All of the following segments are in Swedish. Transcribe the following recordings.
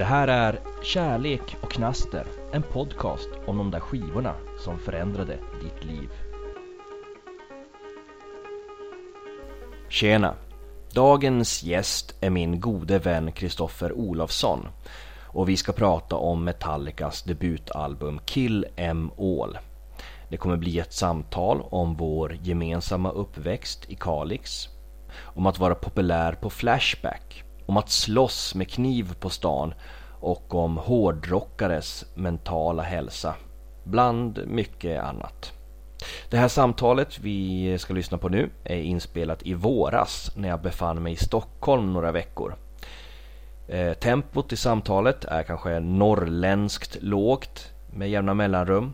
Det här är Kärlek och knaster, en podcast om de där skivorna som förändrade ditt liv. Tjena! Dagens gäst är min gode vän Kristoffer Olofsson och vi ska prata om Metallicas debutalbum Kill Em All. Det kommer bli ett samtal om vår gemensamma uppväxt i Kalix, om att vara populär på Flashback, om att slåss med kniv på stan och om hårdrockares mentala hälsa, bland mycket annat. Det här samtalet vi ska lyssna på nu är inspelat i våras när jag befann mig i Stockholm några veckor. Eh, tempot i samtalet är kanske norrländskt lågt med jämna mellanrum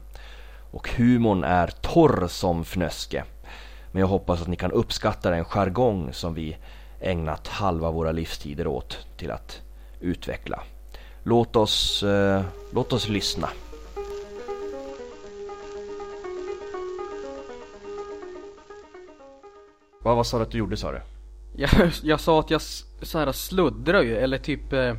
och humorn är torr som fnöske. Men jag hoppas att ni kan uppskatta den jargong som vi ägnat halva våra livstider åt till att utveckla. Låt oss, eh, låt oss lyssna. Vad, vad sa du att du gjorde sa du? Jag, jag sa att jag så här sluddrar ju, eller typ eh,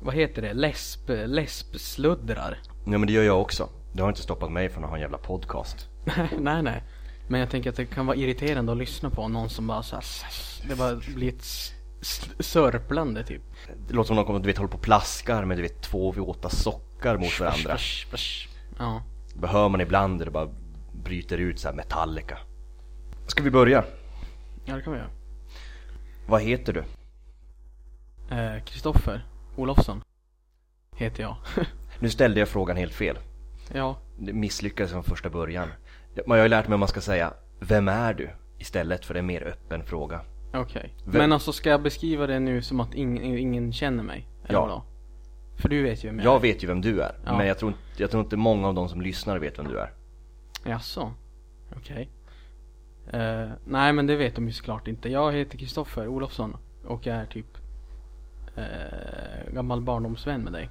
Vad heter det? Läsp, läspsluddrar Nej men det gör jag också. Det har inte stoppat mig från att ha en jävla podcast. Nej nej Men jag tänker att det kan vara irriterande att lyssna på någon som bara så här, Det bara blir ett sörplande typ Det låter som någon kommer, du vet, håller på och plaskar med du vet två våta sockar mot varandra. Splash, splash. Ja Det hör man ibland där det bara bryter ut så här Metallica. Ska vi börja? Ja det kan vi göra Vad heter du? Eh, Kristoffer Olofsson Heter jag Nu ställde jag frågan helt fel. Ja Det misslyckades från första början. Jag har ju lärt mig att man ska säga Vem är du? Istället för en mer öppen fråga. Okej Vem- Men alltså ska jag beskriva det nu som att ingen, ingen känner mig? Eller Ja. vadå? För du vet ju vem jag Jag är vet ju vem du är, Ja. men jag tror, inte, jag tror inte många av de som lyssnar vet vem du är. Jaså? Okej. Eh, nej men det vet de ju såklart inte. Jag heter Kristoffer Olofsson och jag är typ eh, gammal barndomsvän med dig.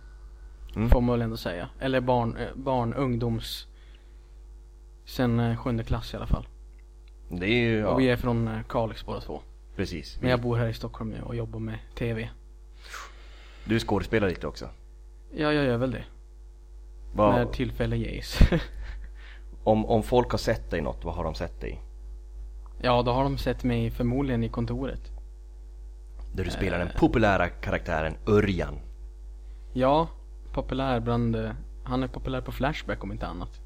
Mm. Får man väl ändå säga. Eller barn, eh, barn ungdoms... Sen eh, sjunde klass i alla fall. Det är ju, ja, Och vi är från eh, Kalix båda två. precis. Men jag bor här i Stockholm nu och jobbar med TV. Du skådespelar lite också. Ja, jag gör väl det. Vad, När tillfälle ges. om, om folk har sett dig något, vad har de sett dig ja, då har de sett mig förmodligen i kontoret. Där du spelar den Eh. populära karaktären Örjan. Ja, populär bland, han är populär på Flashback om inte annat.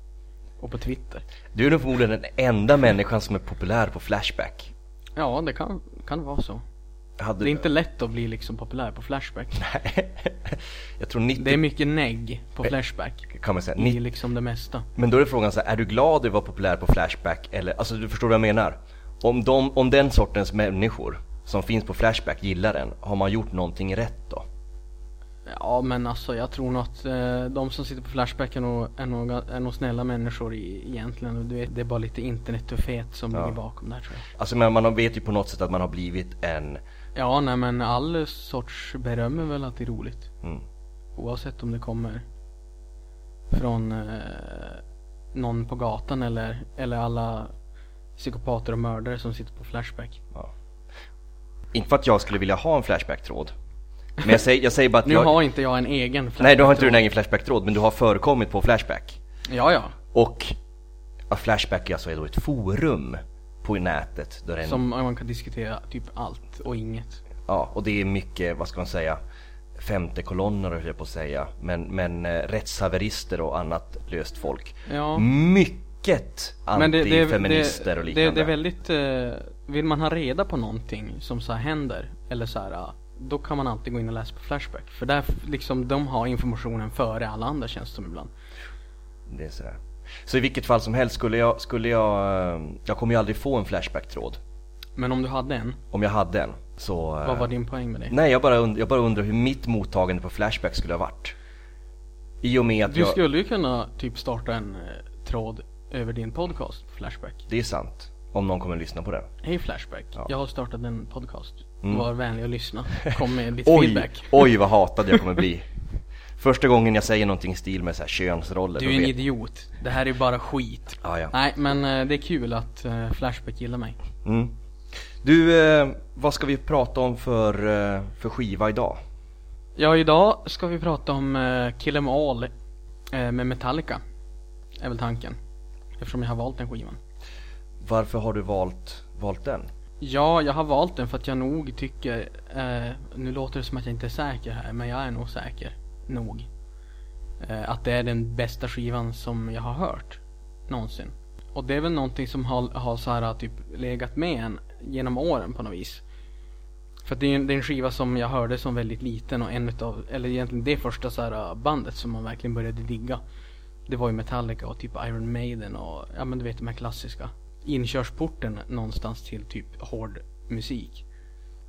Och på Twitter. Du är nog förmodligen den enda människan som är populär på Flashback. Ja, det kan, kan vara så. Hade, Det är inte lätt att bli liksom populär på Flashback. jag tror 90 Det är mycket negg på Flashback. kan man säga. I 90, liksom det mesta. men då är frågan så här, är du glad att vara populär på Flashback? Eller, alltså du förstår vad jag menar? Om, de, om den sortens människor som finns på Flashback gillar den, har man gjort någonting rätt då? Ja men alltså jag tror nog att eh, de som sitter på Flashback är nog, är nog, är nog snälla människor i, egentligen. Du vet, det är bara lite internetuffet som Ja. ligger bakom där tror jag. Alltså men man vet ju på något sätt att man har blivit en, Ja nej men all sorts beröm är väl att det är roligt. mm, Oavsett om det kommer från eh, någon på gatan eller, eller alla psykopater och mördare som sitter på Flashback. inte för att jag skulle vilja ha en Flashback-tråd. Men jag säger, jag säger bara att Nu jag, har inte jag en egen Flashback. nej du har inte din egen Flashback-tråd, men du har förekommit på Flashback. Ja ja. Och ja, Flashback alltså är då ett forum på nätet där en, Som man kan diskutera typ allt och inget. ja, och det är mycket, vad ska man säga, femte kolonner höll jag på att säga, men, men eh, rättshaverister och annat löst folk. Ja. Mycket Men det, det, antifeminister det, och liknande. det, det är väldigt, eh, vill man ha reda på någonting som så här händer, eller så här, då kan man alltid gå in och läsa på Flashback. För där, liksom, de har informationen före alla andra känns det som ibland. Det är sådär. Så i vilket fall som helst skulle jag, skulle jag, eh, jag kommer ju aldrig få en Flashback-tråd. Men om du hade en, Om jag hade en, så... eh, vad var din poäng med det? Nej, jag bara, und- jag bara undrar hur mitt mottagande på Flashback skulle ha varit. I och med att Du jag... skulle ju kunna typ starta en eh, tråd över din podcast Flashback. Det är sant. Om någon kommer att lyssna på den. Hej Flashback, Ja. jag har startat en podcast. Mm. Var vänlig och lyssna. Kom med ditt Oj, feedback. oj vad hatad jag kommer bli. Första gången jag säger någonting i stil med så här könsroller. Du är en vet- idiot. Det här är bara skit. Ja, ja. Nej men eh, det är kul att eh, Flashback gillar mig. Mm. Du, eh, vad ska vi prata om för, för skiva idag? Ja, idag ska vi prata om Kill Em All med Metallica. Är väl tanken. Eftersom jag har valt den skivan. Varför har du valt, valt den? Ja, jag har valt den för att jag nog tycker, eh, nu låter det som att jag inte är säker här, men jag är nog säker. Nog. Eh, att det är den bästa skivan som jag har hört. Någonsin. Och det är väl någonting som har, har så här typ legat med en genom åren på något vis. För att det är, en, det är en skiva som jag hörde som väldigt liten och en utav, eller egentligen det första så här eh, bandet som man verkligen började digga. Det var ju Metallica och typ Iron Maiden och ja men du vet de här klassiska. Inkörsporten någonstans till typ hård musik.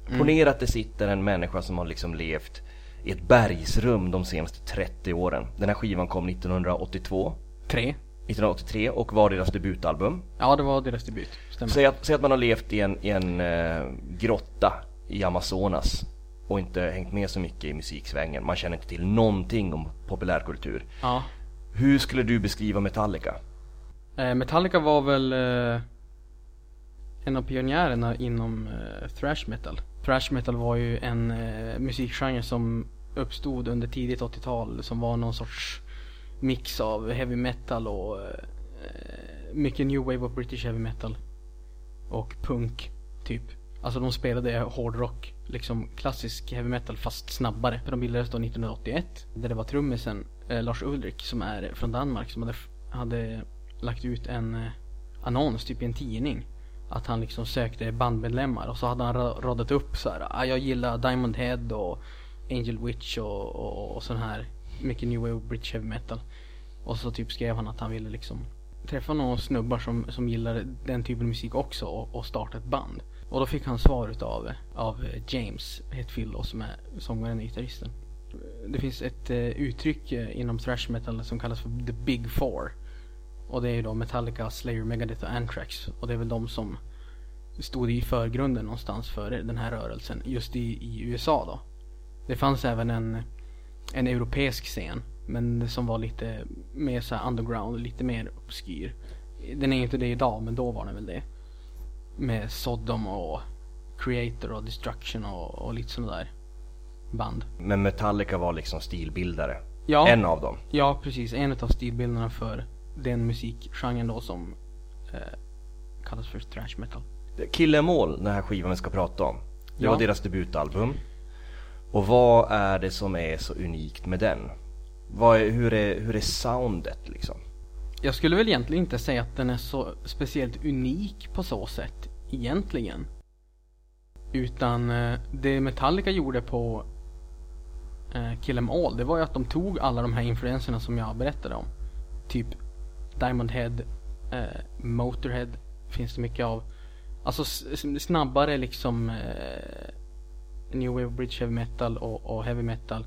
Mm. Ponera att det sitter en människa som har liksom levt i ett bergsrum de senaste 30 åren. Den här skivan kom 1982. Tre. 1983 och var deras debutalbum. Ja, det var deras debut. Stämmer. Säg att, säg att man har levt i en, i en eh, grotta i Amazonas och inte hängt med så mycket i musiksvängen. Man känner inte till någonting om populärkultur. Ja. Hur skulle du beskriva Metallica? Eh, Metallica var väl eh, en av pionjärerna inom eh, thrash metal. Thrash metal var ju en musikgenre som uppstod under tidigt 80-tal som var någon sorts mix av heavy metal och mycket new wave of British heavy metal. Och punk, typ. Alltså de spelade hårdrock, liksom klassisk heavy metal fast snabbare. För de bildades då 1981. Där det var trummisen eh, Lars Ulrik som är från Danmark som hade, hade lagt ut en eh, annons, typ i en tidning. Att han liksom sökte bandmedlemmar och så hade han radat upp så här. Ah, jag gillar Diamond Head och Angel Witch och, och, och sån här mycket new wave British heavy metal. Och så typ skrev han att han ville liksom träffa några snubbar som, som gillar den typen av musik också och, och starta ett band. Och då fick han svar utav av James Hetfield då, som är sångaren och gitarristen. Det finns ett uh, uttryck uh, inom thrash metal som kallas för the big four. Och det är ju då Metallica, Slayer, Megadeth och Anthrax. Och det är väl de som stod i förgrunden någonstans för den här rörelsen just i, i USA då. Det fanns även en en europeisk scen. Men som var lite mer så underground, lite mer obskyr. Den är inte det idag, men då var den väl det. Med Sodom och Creator och Destruction och, och lite sådana där band. Men Metallica var liksom stilbildare? Ja. En av dem? Ja, precis. En av stilbilderna för den musikgenren då som eh, kallas för thrash metal. Kill Em All, den här skivan vi ska prata om. Det ja. var deras debutalbum. Och vad är det som är så unikt med den? Är, hur, är, hur är soundet liksom? Jag skulle väl egentligen inte säga att den är så speciellt unik på så sätt, egentligen. Utan eh, det Metallica gjorde på eh, Kill Em All, det var ju att de tog alla de här influenserna som jag berättade om. Typ Diamond Head, eh, Motorhead finns det mycket av. Alltså snabbare liksom eh, new wave bridge heavy metal och, och heavy metal.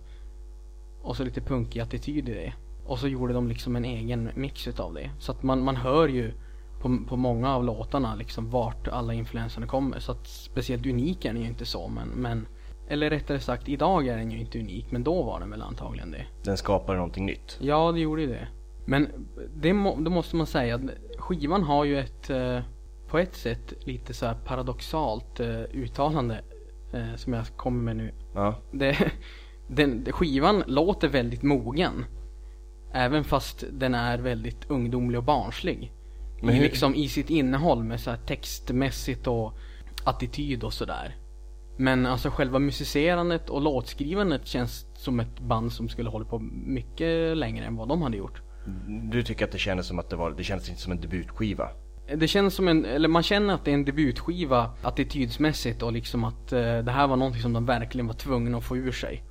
Och så lite punkig attityd i det. Och så gjorde de liksom en egen mix utav det. Så att man, man hör ju på, på många av låtarna liksom vart alla influenserna kommer. Så att speciellt unik är den ju inte så men, men eller rättare sagt, idag är den ju inte unik, men då var den väl antagligen det. Den skapade någonting nytt? Ja, det gjorde ju det. Men det må, då måste man säga att skivan har ju ett, eh, på ett sätt, lite så paradoxalt eh, uttalande eh, som jag kommer med nu. Ja. Det, den, skivan låter väldigt mogen. Även fast den är väldigt ungdomlig och barnslig. Men hur... liksom i sitt innehåll med så textmässigt och attityd och sådär. Men alltså själva musicerandet och låtskrivandet känns som ett band som skulle hålla på mycket längre än vad de hade gjort. Du tycker att det kändes som att det var, det kändes inte som en debutskiva? Det känns som en, eller man känner att det är en debutskiva attitydsmässigt och liksom att eh, det här var någonting som de verkligen var tvungna att få ur sig.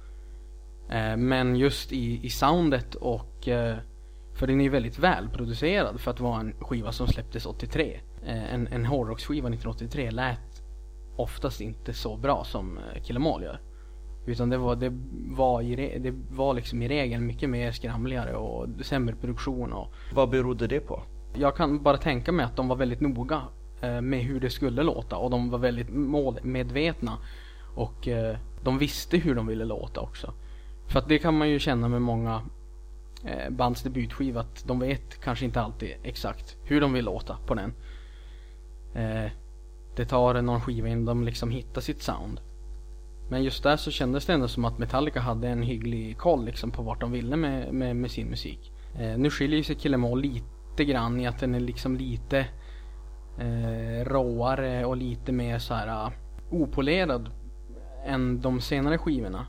Eh, men just i, i soundet och, eh, för den är ju väldigt välproducerad för att vara en skiva som släpptes 83. Eh, en, en hårdrocksskiva 1983 lät oftast inte så bra som eh, Kill gör. Utan det var, det var, i, det var liksom i regel mycket mer skramligare och sämre produktion och... Vad berodde det på? Jag kan bara tänka mig att de var väldigt noga eh, med hur det skulle låta och de var väldigt målmedvetna. Och eh, de visste hur de ville låta också. För att det kan man ju känna med många eh, bands debutskiva att de vet kanske inte alltid exakt hur de vill låta på den. Det tar någon skiva innan de liksom hittar sitt sound. Men just där så kändes det ändå som att Metallica hade en hygglig koll liksom på vart de ville med, med, med sin musik. Eh, nu skiljer sig Kill lite grann i att den är liksom lite eh, råare och lite mer så här uh, opolerad än de senare skivorna.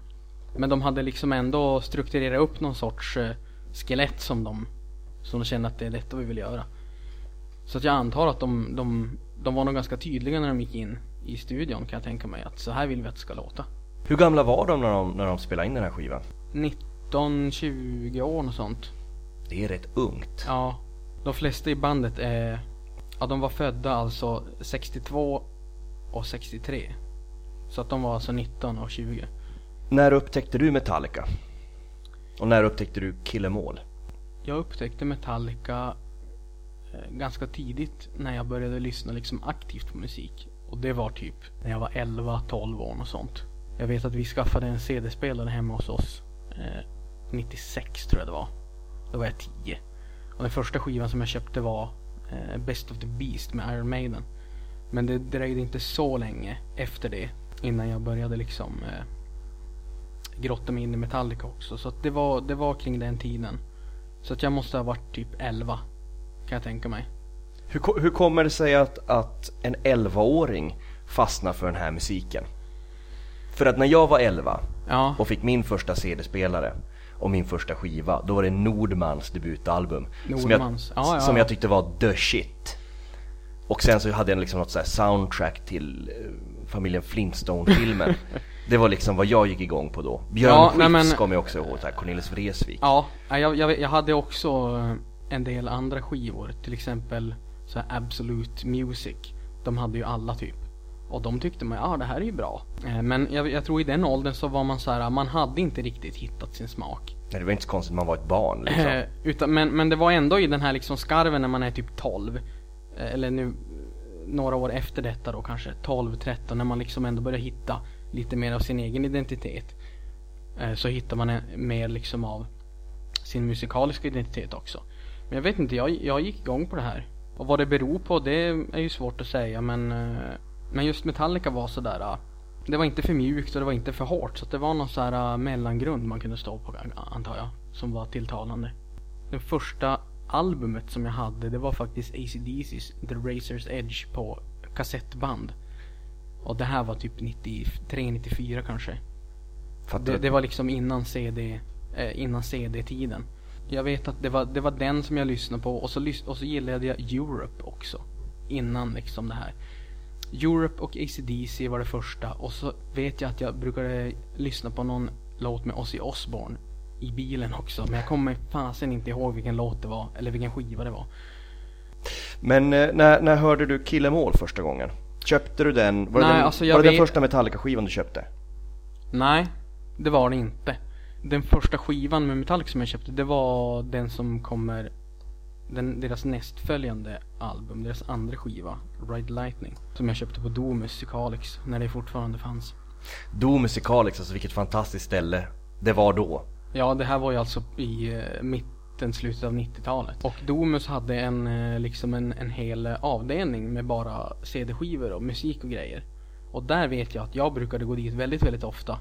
Men de hade liksom ändå strukturerat upp någon sorts eh, skelett som de, som de kände att det är detta vi vill göra. Så att jag antar att de, de, de var nog ganska tydliga när de gick in i studion kan jag tänka mig att så här vill vi att det ska låta. Hur gamla var de när de, när de spelade in den här skivan? 19-20 år och sånt. Det är rätt ungt. Ja, de flesta i bandet är, ja de var födda alltså 62 och 63. Så att de var alltså 19 och 20. När upptäckte du Metallica? Och när upptäckte du Kill Em All? Jag upptäckte Metallica eh, ganska tidigt när jag började lyssna liksom aktivt på musik. Och det var typ när jag var 11-12 år och sånt. Jag vet att vi skaffade en CD-spelare hemma hos oss. Eh, 96 tror jag det var. Då var jag 10. Och den första skivan som jag köpte var eh, Best of the Beast med Iron Maiden. Men det dröjde inte så länge efter det innan jag började liksom eh, grotta mig in i Metallica också. Så att det, var, det var kring den tiden. Så att jag måste ha varit typ 11 kan jag tänka mig. Hur, hur kommer det sig att, att en 11-åring fastnar för den här musiken? För att när jag var 11 Ja, och fick min första CD-spelare och min första skiva, då var det Nordmans debutalbum. Som jag, Nordmans. Ja, ja, som ja. jag tyckte var the shit. Och sen så hade jag liksom något så här soundtrack till eh, familjen Flintstone-filmen. det var liksom vad jag gick igång på då. Björn Ja, Skifs men- kommer jag också ihåg, här, Cornelis Vreeswijk. ja jag, jag, jag hade också eh, en del andra skivor. Till exempel så här Absolute Music. De hade ju alla typ. Och de tyckte man, ja det här är ju bra. Eh, Men jag, jag tror i den åldern så var man så här, man hade inte riktigt hittat sin smak. Nej, det var inte så konstigt, man var ett barn liksom. Eh, utan, men, men det var ändå i den här liksom skarven när man är typ 12. eh, Eller nu några år efter detta då kanske 12, 13 när man liksom ändå börjar hitta lite mer av sin egen identitet. Eh, så hittar man en, mer liksom av sin musikaliska identitet också. Men jag vet inte, jag, jag gick igång på det här. Och vad det beror på det är ju svårt att säga men eh, Men just Metallica var sådär eh, Det var inte för mjukt och det var inte för hårt så det var någon sån här eh, mellangrund man kunde stå på antar jag. Som var tilltalande. Det första albumet som jag hade det var faktiskt ACDC's The Razor's Edge på kassettband. Och det här var typ 93-94 kanske. Det, det var liksom innan CD, eh, innan CD-tiden. Jag vet att det var, det var den som jag lyssnade på och så, lys- och så gillade jag Europe också. Innan liksom det här. Europe och ACDC var det första och så vet jag att jag brukade lyssna på någon låt med Ozzy Osbourne i bilen också. Men jag kommer fasen inte ihåg vilken låt det var eller vilken skiva det var. Men eh, när, när hörde du Kill Em All första gången? Köpte du den? Var det, Nej, den, alltså var det den vet- första Metallica-skivan du köpte? Nej, det var det inte. Den första skivan med Metallica som jag köpte, det var den som kommer den, deras nästföljande album, deras andra skiva, Ride Lightning. Som jag köpte på Domus i Kalix, när det fortfarande fanns. Domus i Kalix, alltså vilket fantastiskt ställe det var då. Ja, det här var ju alltså i eh, mitten, slutet av 90-talet. Och Domus hade en, eh, liksom en, en hel eh, avdelning med bara CD-skivor och musik och grejer. Och där vet jag att jag brukade gå dit väldigt, väldigt ofta.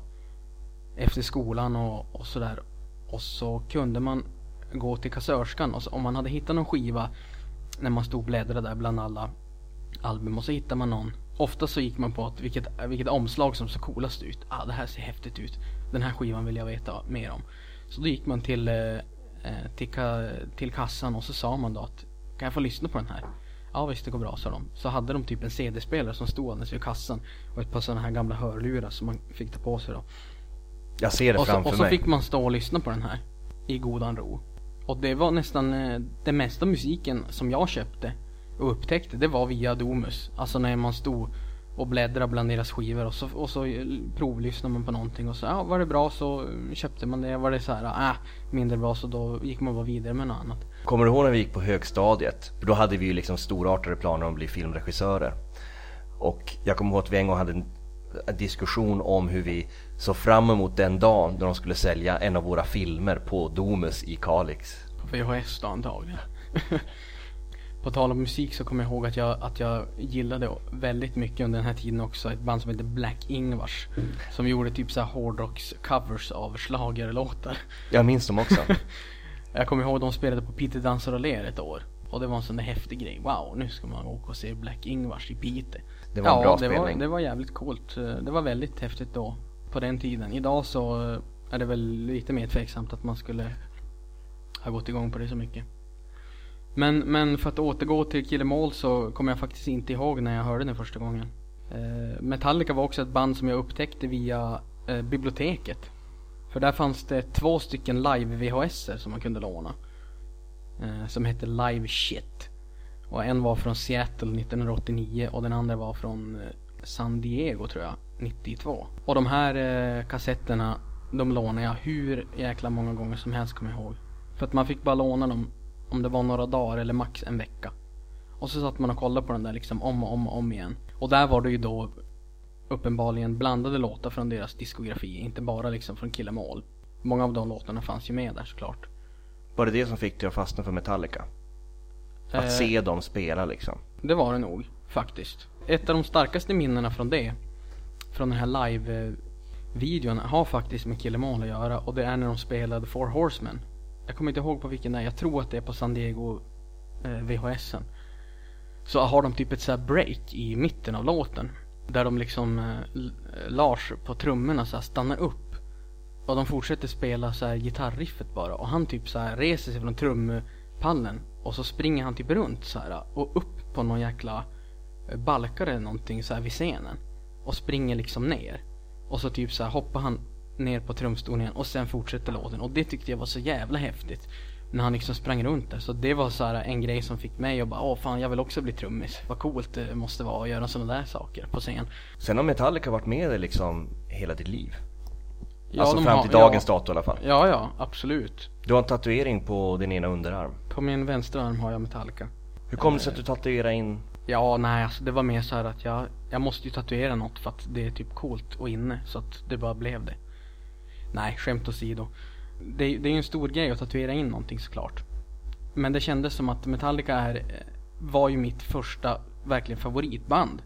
Efter skolan och, och sådär. Och så kunde man gå till kassörskan och så, om man hade hittat någon skiva när man stod och bläddrade där bland alla album och så hittade man någon. Ofta så gick man på att vilket, vilket omslag som såg coolast ut. Ah, det här ser häftigt ut. Den här skivan vill jag veta mer om. Så då gick man till, eh, eh till, till kassan och så sa man då att kan jag få lyssna på den här? Ja visst det går bra sa de. Så hade de typ en CD-spelare som stod alldeles vid kassan och ett par sådana här gamla hörlurar som man fick ta på sig då. Jag ser det Och så, framför och så mig. fick man stå och lyssna på den här i godan ro. Och det var nästan eh, det mesta musiken som jag köpte och upptäckte, det var via Domus. Alltså när man stod och bläddrade bland deras skivor och så, och så eh, provlyssnade man på någonting och så, ja var det bra så köpte man det. Var det så här, äh, mindre bra så då gick man bara vidare med något annat. Kommer du ihåg när vi gick på högstadiet? För då hade vi ju liksom storartade planer om att bli filmregissörer. Och jag kommer ihåg att vi en gång hade en diskussion om hur vi såg fram emot den dagen då de skulle sälja en av våra filmer på Domus i Kalix. På VHS då antagligen. På tal om musik så kommer jag ihåg att jag, att jag gillade väldigt mycket under den här tiden också ett band som heter Black Ingvars. Som gjorde typ så här hårdrocks-covers av schlagerlåtar. Jag minns dem också. Jag kommer ihåg att de spelade på Peter Dansar och Ler ett år. Och det var en sån där häftig grej. Wow, nu ska man åka och se Black Ingvars i Piteå. Det var en bra det spelning. var, det var jävligt coolt. Det var väldigt häftigt då. På den tiden. Idag så är det väl lite mer tveksamt att man skulle ha gått igång på det så mycket. Men, men för att återgå till Killemål så kommer jag faktiskt inte ihåg när jag hörde den första gången. Eh, Metallica var också ett band som jag upptäckte via eh, biblioteket. För där fanns det två stycken live-VHS som man kunde låna. Eh, som hette Live Shit. Och en var från Seattle 1989 och den andra var från eh, San Diego tror jag, 92. Och de här eh, kassetterna, de lånade jag hur jäkla många gånger som helst kommer jag ihåg. För att man fick bara låna dem om det var några dagar eller max en vecka. Och så satt man och kollade på den där liksom om och om och om igen. Och där var det ju då uppenbarligen blandade låtar från deras diskografi, inte bara liksom från Killamål. Många av de låtarna fanns ju med där såklart. Var det det som fick dig att fastna för Metallica? Att Eh, se dem spela liksom? Det var det nog, faktiskt. Ett av de starkaste minnena från det, från den här live-videon, har faktiskt med Killamål att göra och det är när de spelade Four Horsemen. Jag kommer inte ihåg på vilken det är, jag tror att det är på San Diego eh, VHSen. Så har de typ ett så här break i mitten av låten. Där de liksom, eh, Lars på trummorna så stannar upp. Och de fortsätter spela så här gitarriffet bara. Och han typ så här reser sig från trumpallen. Och så springer han typ runt så här och upp på någon jäkla balkare balkar eller någonting så här vid scenen. Och springer liksom ner. Och så typ så här hoppar han ner på trumstolen igen och sen fortsätter låten. Och det tyckte jag var så jävla häftigt. När han liksom sprang runt där. Så det var så här en grej som fick mig att bara, åh fan jag vill också bli trummis. Vad coolt det måste vara att göra sådana där saker på scen. Sen har Metallica varit med dig liksom hela ditt liv? Ja, alltså fram har- till dagens ja. dato i alla fall? Ja, ja, absolut. Du har en tatuering på din ena underarm. På min vänstra arm har jag Metallica. Hur kom det sig att du tatuerade in? Ja, nej alltså det var mer så här att jag, jag måste ju tatuera något för att det är typ coolt och inne. Så att det bara blev det. Nej, skämt åsido. Det, det är ju en stor grej att tatuera in någonting såklart. Men det kändes som att Metallica är, eh, var ju mitt första verkligen favoritband.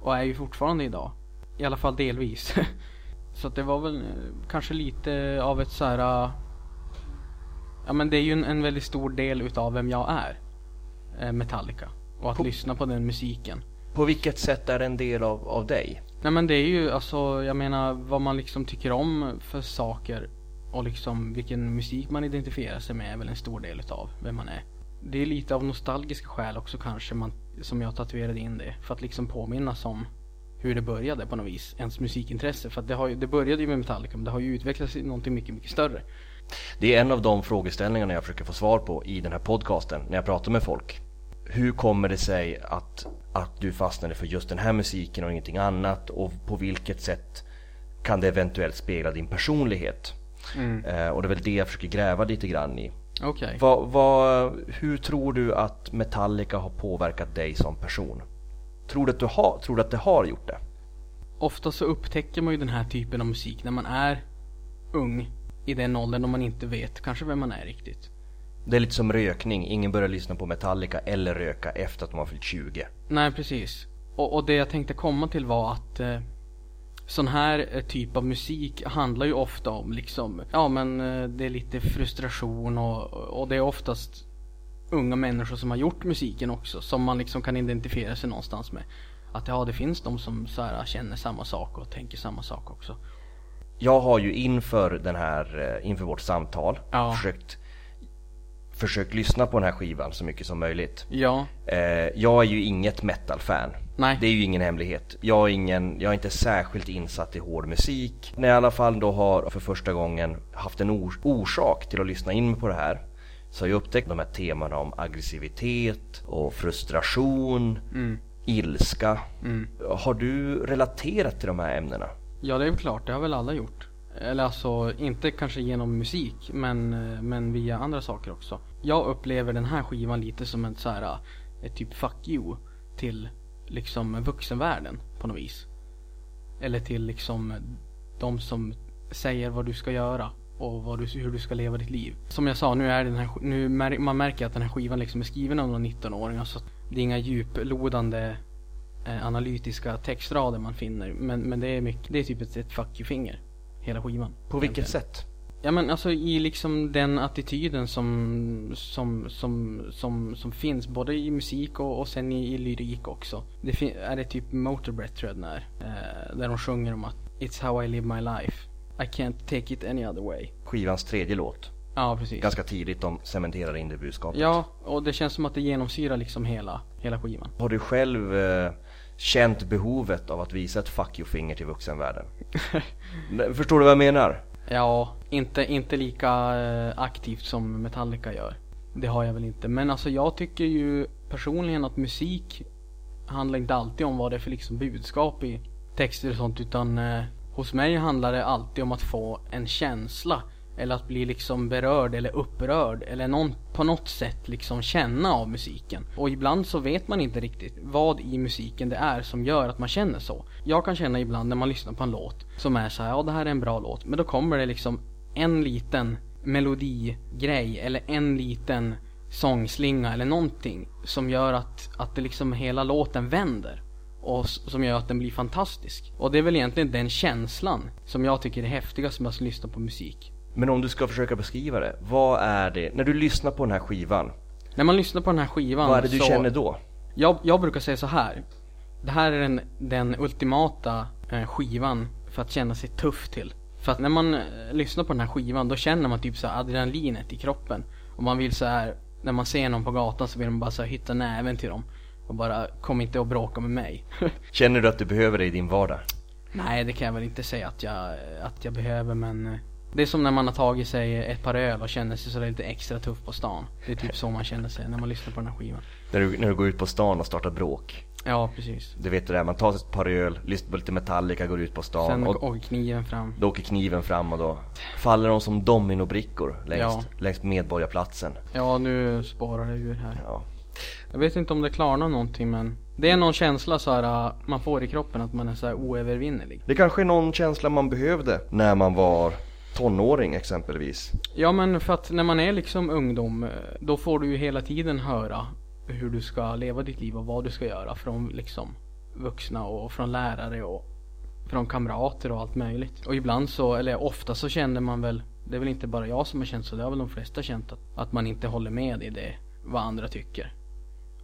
Och är ju fortfarande idag. I alla fall delvis. så det var väl eh, kanske lite av ett så här. eh, Ja men det är ju en, en väldigt stor del utav vem jag är. eh, Metallica. Och att På- lyssna på den musiken. På vilket sätt är det en del av, av dig? Nej men det är ju alltså, jag menar vad man liksom tycker om för saker och liksom vilken musik man identifierar sig med är väl en stor del utav vem man är. Det är lite av nostalgiska skäl också kanske man, som jag tatuerade in det. För att liksom påminnas om hur det började på något vis, ens musikintresse. För det, har det började ju med Metallica men det har ju utvecklats till någonting mycket, mycket större. Det är en av de frågeställningarna jag försöker få svar på i den här podcasten när jag pratar med folk. Hur kommer det sig att, att du fastnade för just den här musiken och ingenting annat och på vilket sätt kan det eventuellt spegla din personlighet? Eh, och det är väl det jag försöker gräva lite grann i. Okej. Vad, vad, hur tror du att Metallica har påverkat dig som person? Tror du att, du har, tror du att det har gjort det? Ofta så upptäcker man ju den här typen av musik när man är ung i den åldern och man inte vet kanske vem man är riktigt. Det är lite som rökning, ingen börjar lyssna på Metallica eller röka efter att de har fyllt 20. Nej precis. Och, och det jag tänkte komma till var att eh, sån här eh, typ av musik handlar ju ofta om liksom, ja men eh, det är lite frustration och, och det är oftast unga människor som har gjort musiken också som man liksom kan identifiera sig någonstans med. Att ja, det finns de som så här, känner samma sak och tänker samma sak också. Jag har ju inför den här, eh, inför vårt samtal Ja. försökt Försökt lyssna på den här skivan så mycket som möjligt. Ja, Eh, jag är ju inget metal-fan. Nej. Det är ju ingen hemlighet. Jag är, ingen, jag är inte särskilt insatt i hård musik. När jag i alla fall då har för första gången haft en or- orsak till att lyssna in på det här. Så har jag upptäckt de här temana om aggressivitet och frustration, ilska. Har du relaterat till de här ämnena? Ja det är klart, det har väl alla gjort. Eller alltså, inte kanske genom musik, men, eh, men via andra saker också. Jag upplever den här skivan lite som en så här, eh, ett typ fuck you till liksom vuxenvärlden på något vis. Eller till liksom de som säger vad du ska göra. Och vad du, hur du ska leva ditt liv. Som jag sa, nu är den här, nu mär, man märker att den här skivan liksom är skriven av några 19-åringar så det är inga djuplodande eh, analytiska textrader man finner. Men, men det är mycket, det är typ ett, ett fuck you-finger. Hela skivan. På vilket egentligen. sätt? Ja men alltså i liksom den attityden som, som, som, som, som finns både i musik och, och sen i, i lyrik också. Det är det typ Motorbreath tror jag den är. Eh, där de sjunger om att It's how I live my life. I can't take it any other way. Skivans tredje låt. Ja precis. Ganska tidigt de cementerar in det budskapet. Ja, och det känns som att det genomsyrar liksom hela, hela skivan. Har du själv eh, känt behovet av att visa ett fuck you-finger till vuxenvärlden? Förstår du vad jag menar? Ja, inte, inte lika eh, aktivt som Metallica gör. Det har jag väl inte. Men alltså jag tycker ju personligen att musik handlar inte alltid om vad det är för liksom budskap i texter och sånt utan eh, hos mig handlar det alltid om att få en känsla eller att bli liksom berörd eller upprörd eller någon, på något sätt liksom känna av musiken. Och ibland så vet man inte riktigt vad i musiken det är som gör att man känner så. Jag kan känna ibland när man lyssnar på en låt som är så här, ja det här är en bra låt. Men då kommer det liksom en liten melodigrej eller en liten sångslinga eller någonting som gör att, att det liksom hela låten vänder och som gör att den blir fantastisk. Och det är väl egentligen den känslan som jag tycker är häftigast med att lyssna på musik. Men om du ska försöka beskriva det, vad är det, när du lyssnar på den här skivan, När man lyssnar på den här skivan vad är det du så, känner då? Jag, jag brukar säga så här. Det här är den, den ultimata eh, skivan för att känna sig tuff till. För att när man eh, lyssnar på den här skivan då känner man typ så adrenalinet i kroppen. Och man vill så här när man ser någon på gatan så vill man bara så hitta näven till dem. Och bara, kom inte och bråka med mig. Känner du att du behöver det i din vardag? Nej, det kan jag väl inte säga att jag, att jag behöver men eh, det är som när man har tagit sig ett par öl och känner sig så lite extra tuff på stan. Det är typ så man känner sig när man lyssnar på den här skivan. När du, när du går ut på stan och startar bråk? Ja, precis. Du vet det där, man tar sig ett par öl, lyssnar på lite Metallica, går ut på stan Sen och åker kniven fram. då åker kniven fram och då faller de som dominobrickor längs, Ja. längs Medborgarplatsen. Ja, nu spårar det ur här. Ja. Jag vet inte om det klarnar någonting men det är någon känsla så här äh, man får i kroppen att man är så här oövervinnerlig. Det kanske är någon känsla man behövde när man var tonåring exempelvis. Ja men för att när man är liksom ungdom eh, då får du ju hela tiden höra hur du ska leva ditt liv och vad du ska göra från liksom vuxna och från lärare och från kamrater och allt möjligt. Och ibland så, eller ofta så känner man väl, det är väl inte bara jag som har känt så, det har väl de flesta känt att, att man inte håller med i det vad andra tycker.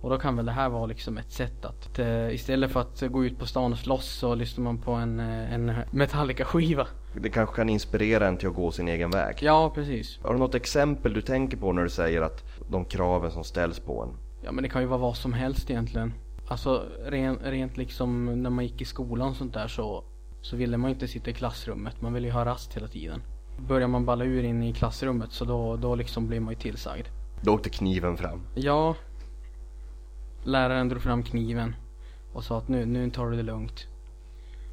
Och då kan väl det här vara liksom ett sätt att, eh, istället för att gå ut på stan och slåss så lyssnar man på en, eh, en Metallica-skiva. Det kanske kan inspirera en till att gå sin egen väg. Ja, precis. Har du något exempel du tänker på när du säger att de kraven som ställs på en? Ja men det kan ju vara vad som helst egentligen. Alltså ren, rent liksom när man gick i skolan och sånt där så, så ville man ju inte sitta i klassrummet. Man ville ju ha rast hela tiden. Börjar man balla ur inne i klassrummet så då, då liksom blir man ju tillsagd. Då åkte kniven fram. Ja, läraren drog fram kniven och sa att nu, nu tar du det lugnt.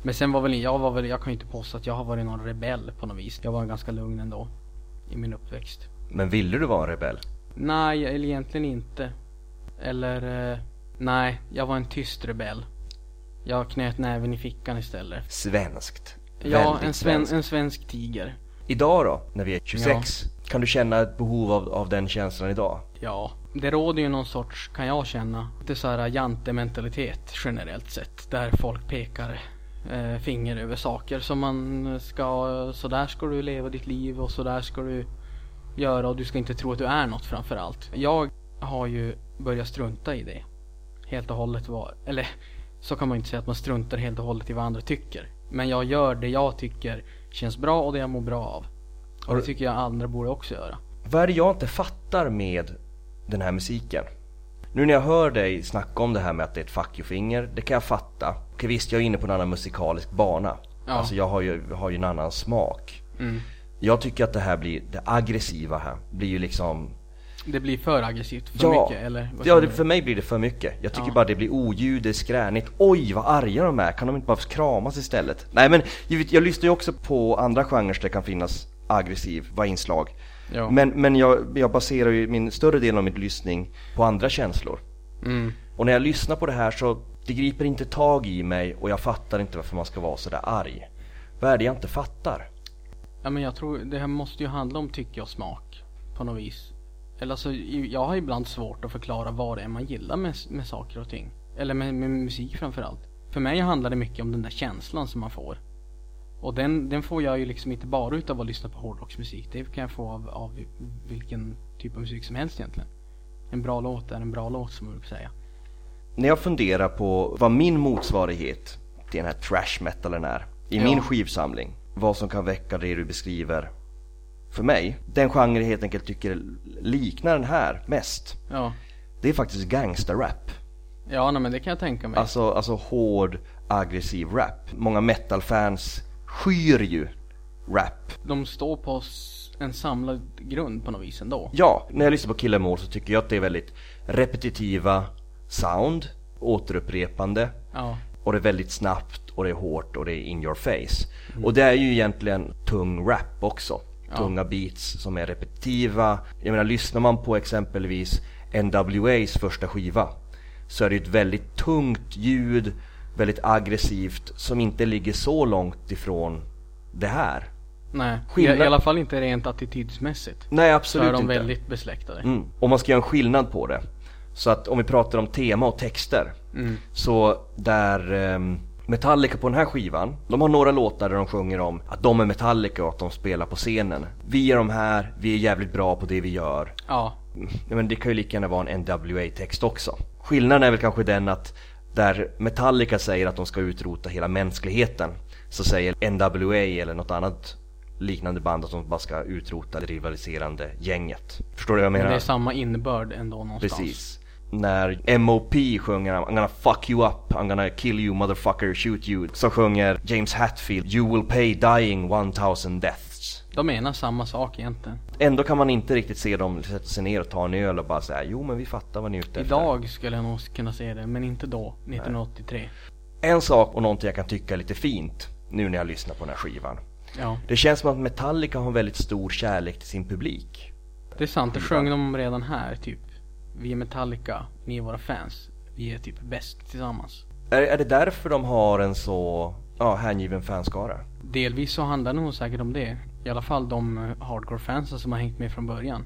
Men sen var väl jag var väl, jag kan ju inte påstå att jag har varit någon rebell på något vis. Jag var ganska lugn ändå. I min uppväxt. Men ville du vara en rebell? Nej, eller egentligen inte. Eller, eh, nej, jag var en tyst rebell. Jag knöt näven i fickan istället. Svenskt. Ja, Väldigt en, sven, svenskt. en svensk tiger. Idag då, när vi är 26, kan du känna ett behov av, av den känslan idag? Ja, det råder ju någon sorts, kan jag känna, det så här jante-mentalitet generellt sett. Där folk pekar eh, finger över saker som man ska, så där ska du leva ditt liv och så där ska du göra och du ska inte tro att du är något framför allt. Jag har ju börjat strunta i det. Helt och hållet var, eller så kan man ju inte säga att man struntar helt och hållet i vad andra tycker. Men jag gör det jag tycker känns bra och det jag mår bra av. Och det tycker jag andra borde också göra. Vad är det jag inte fattar med den här musiken? Nu när jag hör dig snacka om det här med att det är ett fuck you-finger, det kan jag fatta. Okej visst, jag är inne på en annan musikalisk bana. Ja. Alltså jag har ju, har ju en annan smak. Mm. Jag tycker att det här blir, det aggressiva här, blir ju liksom Det blir för aggressivt, för Ja, mycket eller? ja det, för mig blir det för mycket. Jag tycker Ja. bara det blir oljud, det är skränigt. Oj vad arga de är, kan de inte bara kramas istället? Nej men jag, jag lyssnar ju också på andra genrer där det kan finnas aggressiva inslag. Ja. Men, men jag, jag baserar ju min större del av min lyssning på andra känslor. Mm. Och när jag lyssnar på det här så det griper inte tag i mig och jag fattar inte varför man ska vara sådär arg. Vad är det jag inte fattar? Ja men jag tror, det här måste ju handla om tycke och smak. På något vis. Eller alltså, jag har ibland svårt att förklara vad det är man gillar med, med saker och ting. Eller med, med musik framförallt. För mig handlar det mycket om den där känslan som man får. Och den, den får jag ju liksom inte bara utav att lyssna på hårdrocksmusik. Det kan jag få av, av vilken typ av musik som helst egentligen. En bra låt är en bra låt som man brukar säga. När jag funderar på vad min motsvarighet till den här trash metalen är i Ja. min skivsamling, vad som kan väcka det du beskriver för mig, den genre jag helt enkelt tycker liknar den här mest, Ja. det är faktiskt gangsterrap. Ja, nej, men det kan jag tänka mig. Alltså, alltså hård, aggressiv rap. Många metalfans skyr ju rap. De står på en samlad grund på något vis ändå. Ja, när jag lyssnar på Kill Em All så tycker jag att det är väldigt repetitiva sound, återupprepande Ja. och det är väldigt snabbt och det är hårt och det är in your face. Och det är ju egentligen tung rap också. Ja. Tunga beats som är repetitiva. Jag menar, lyssnar man på exempelvis NWAs första skiva så är det ett väldigt tungt ljud, väldigt aggressivt som inte ligger så långt ifrån det här. Nej, Skillnad- i alla fall inte rent attitydsmässigt. Nej, Så absolut är de inte. väldigt besläktade. Mm. Om man ska göra en skillnad på det. Så att om vi pratar om tema och texter. Mm. Så där ehm, Metallica på den här skivan, de har några låtar där de sjunger om att de är Metallica och att de spelar på scenen. Vi är de här, vi är jävligt bra på det vi gör. Ja, Ja, men det kan ju lika gärna vara en NWA-text också. Skillnaden är väl kanske den att där Metallica säger att de ska utrota hela mänskligheten så säger NWA eller något annat liknande band att de bara ska utrota det rivaliserande gänget. Förstår du vad jag men menar? det är samma innebörd ändå någonstans. Precis. När MOP sjunger I'm gonna fuck you up, I'm gonna kill you motherfucker, shoot you. Så sjunger James Hetfield You will pay dying 1000 deaths. De menar samma sak egentligen. Ändå kan man inte riktigt se dem sätta sig ner och ta en öl och bara säga Jo men vi fattar vad ni är ute efter. Idag skulle jag nog kunna se det, men inte då, 1983. En sak och någonting jag kan tycka är lite fint nu när jag lyssnar på den här skivan. Ja, Det känns som att Metallica har en väldigt stor kärlek till sin publik. det är sant. Det sjöng de redan här, typ. Vi är Metallica, ni är våra fans. Vi är typ bäst tillsammans. Är, är det därför de har en så ja, hängiven fanskara? Delvis så handlar det nog säkert om det. I alla fall de eh, hardcore-fansen som har hängt med från början.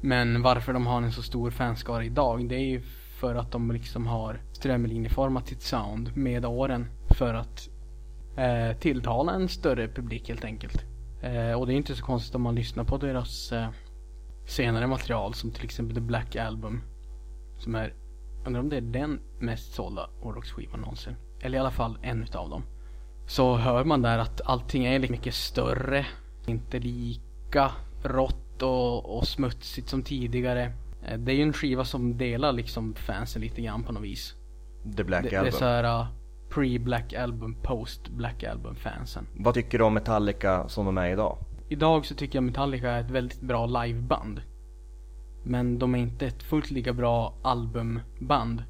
Men varför de har en så stor fanskara idag, det är ju för att de liksom har strömlinjeformat sitt sound med åren för att eh, tilltala en större publik helt enkelt. Eh, och det är inte så konstigt om man lyssnar på deras eh, senare material som till exempel The Black Album. Som är, undrar om det är den mest sålda hårdrocksskivan någonsin. Eller i alla fall en utav dem så hör man där att allting är lite mycket större. Inte lika rått och, och smutsigt som tidigare. Eh, Det är ju en skiva som delar liksom fansen lite grann på något vis. The Black det, det är Album. så här uh, pre-Black Album, post-Black Album fansen. Vad tycker du om Metallica som de är idag? Idag så tycker jag Metallica är ett väldigt bra liveband. Men de är inte ett fullt lika bra albumband.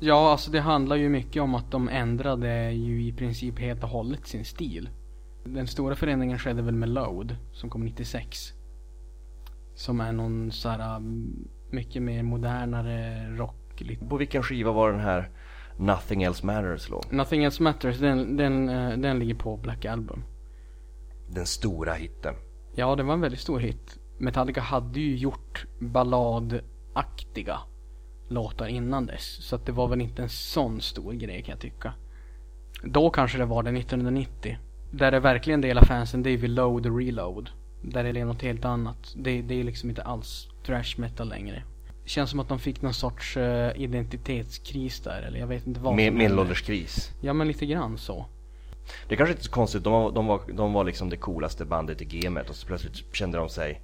Ja, alltså det handlar ju mycket om att de ändrade ju i princip helt och hållet sin stil. Den stora förändringen skedde väl med Load, som kom 96. Som är någon så här um, mycket mer modernare rock. På vilken skiva var den här Nothing Else Matters låg? Nothing Else Matters, den, den, eh, den ligger på Black Album. Den stora hitten. Ja, det var en väldigt stor hit. Metallica hade ju gjort balladaktiga låtar innan dess. Så att det var väl inte en sån stor grej kan jag tycka. Då kanske det var det 1990. Där det verkligen delar fansen, det är vid Load och Reload. Där är det något helt annat. Det, det är liksom inte alls trash metal längre. Det känns som att de fick någon sorts eh, identitetskris där, eller jag vet inte vad Med, medelålderskris. Ja, men lite grann så. Det kanske inte är så konstigt, de var, de, var, de var liksom det coolaste bandet i gamet och så plötsligt kände de sig